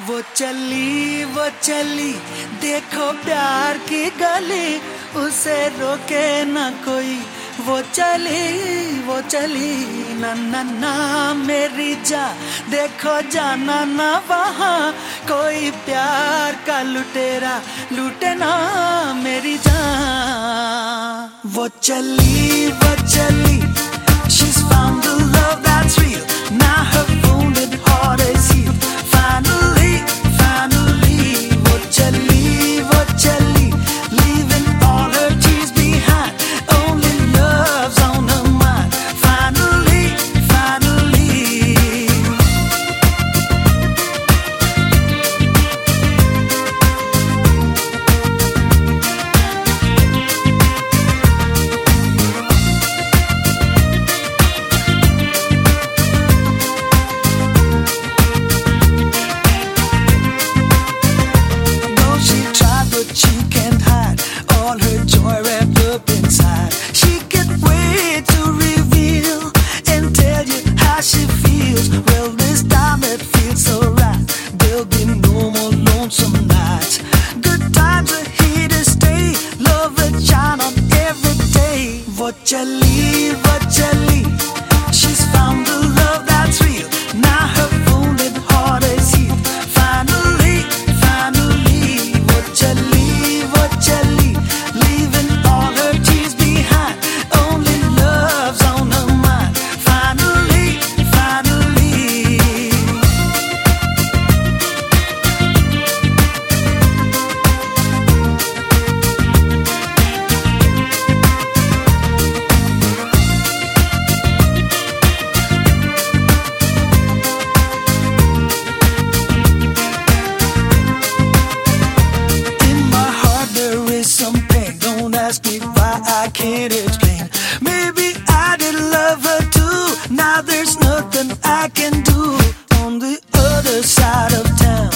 वो चली वो चली, देखो प्यार की गली, उसे रोके न कोई। वो चली वो चली, ना ना ना, मेरी जा, देखो जाना ना वहाँ। कोई प्यार का लुटेरा, लुटे ना मेरी जा वो चली वो चली, She's found the love that's real चली can't explain. Maybe I did love her too. Now there's nothing I can do. On the other side of town,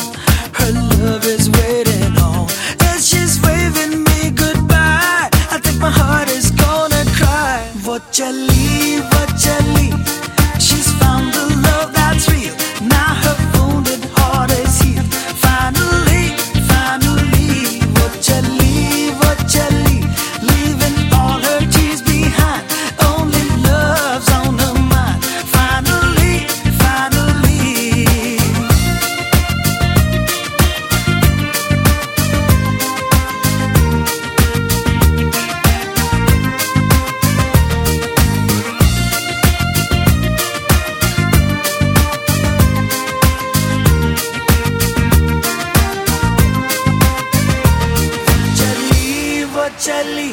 her love is waiting on. And she's waving me goodbye. I think my heart is gonna cry. What chali, चली।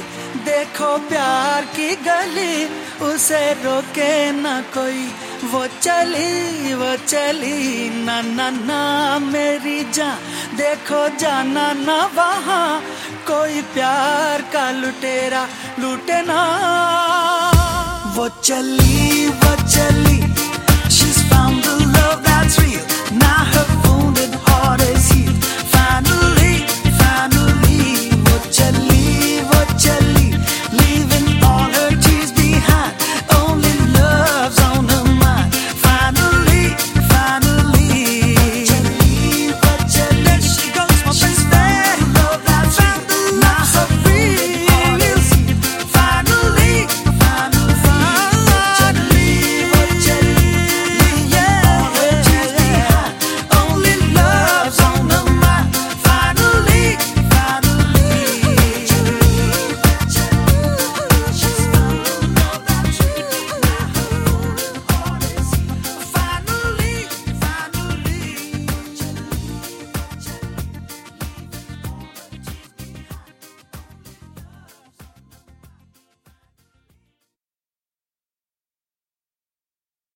देखो प्यार की गली, उसे रोके ना कोई। वो चली वो चली, ना ना ना मेरी जान। देखो जाना ना वहाँ, कोई प्यार का लुटेरा लूटे ना वो चली वो चली